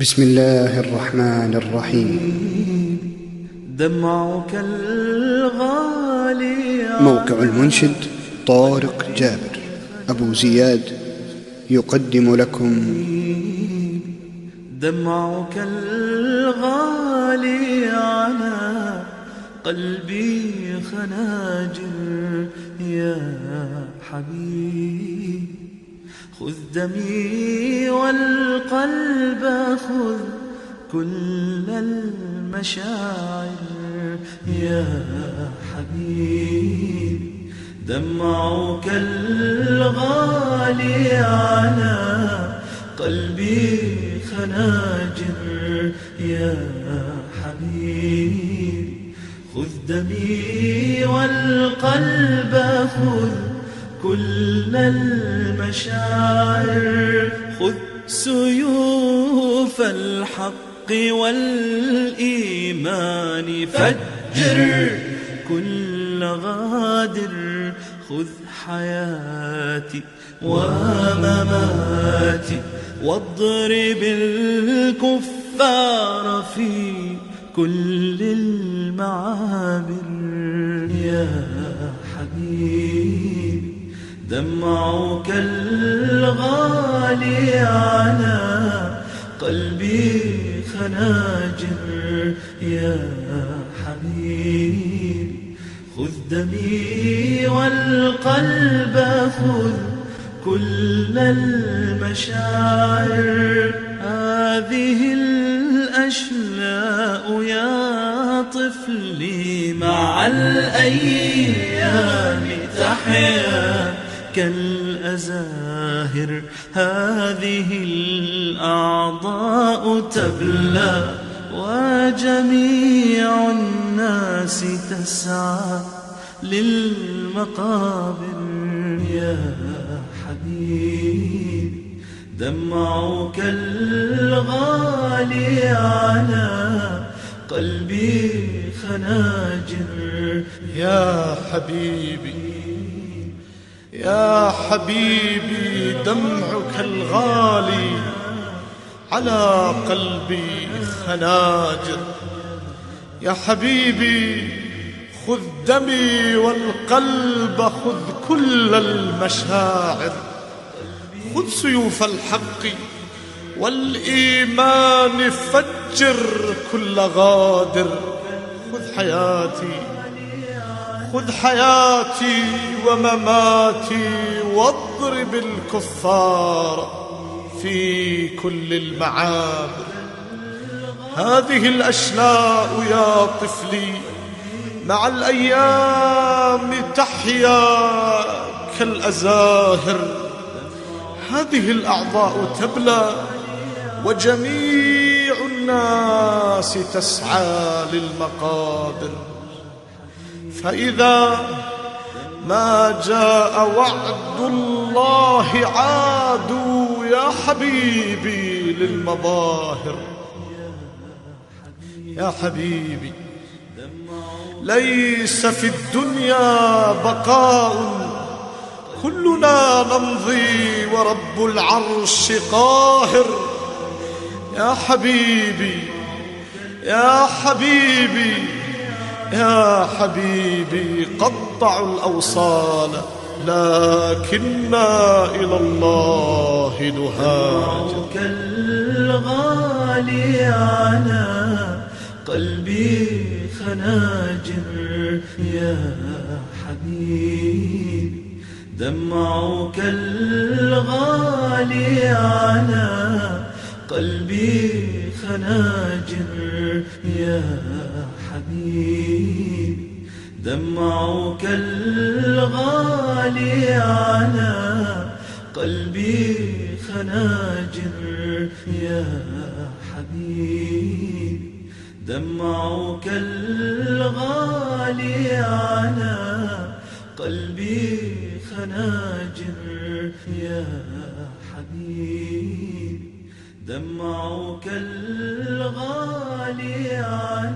بسم الله الرحمن الرحيم. دمعك الغالي موقع المنشد طارق جابر. أبو زياد يقدم لكم. دمعك الغالي على قلبي خناجر يا حبيب. خذ دمي والقلب خذ كل المشاعر يا حبيب. دمعك الغالي على قلبي خناجر يا حبيب. خذ دمي والقلب خذ كل المشاعر خذ سيوف الحق والإيمان فجر كل غادر خذ حياتي ومماتي واضرب الكفار في كل المعابر. يا حبيبي دمعك الغالي على قلبي خناجر يا حبيبي خذ دمي والقلب خذ كل المشاعر. هذه الأشلاء يا طفلي مع الأيام تحيا. كالأزاهر هذه الأعضاء تبلى وجميع الناس تسعى للمقابر. يا حبيبي دمعك الغالي على قلبي خناجر. يا حبيبي يا حبيبي دمعك الغالي على قلبي خناجر. يا حبيبي خذ دمي والقلب خذ كل المشاعر. خذ سيوف الحق والإيمان فجر كل غادر. خذ حياتي خذ حياتي ومماتي واضرب الكفار في كل المعابر. هذه الأشلاء يا طفلي مع الأيام تحيا كالأزاهر. هذه الأعضاء تبلى وجميع الناس تسعى للمقابر. فإذا ما جاء وعد الله عادوا يا حبيبي للمظاهر. يا حبيبي ليس في الدنيا بقاء. كلنا نمضي ورب العرش قاهر. يا حبيبي يا حبيبي يا حبيبي قطعوا الأوصال لكننا إلى الله نهاجر. الغالي على قلبي خناجر يا حبيبي دمعك الغالي على قلبي خناجر يا حبيبي دمعك الغالي على قلبي خناجر يا حبيبي. دمعك الغالي على قلبي خناجر يا حبيبي. دمعك الغالي على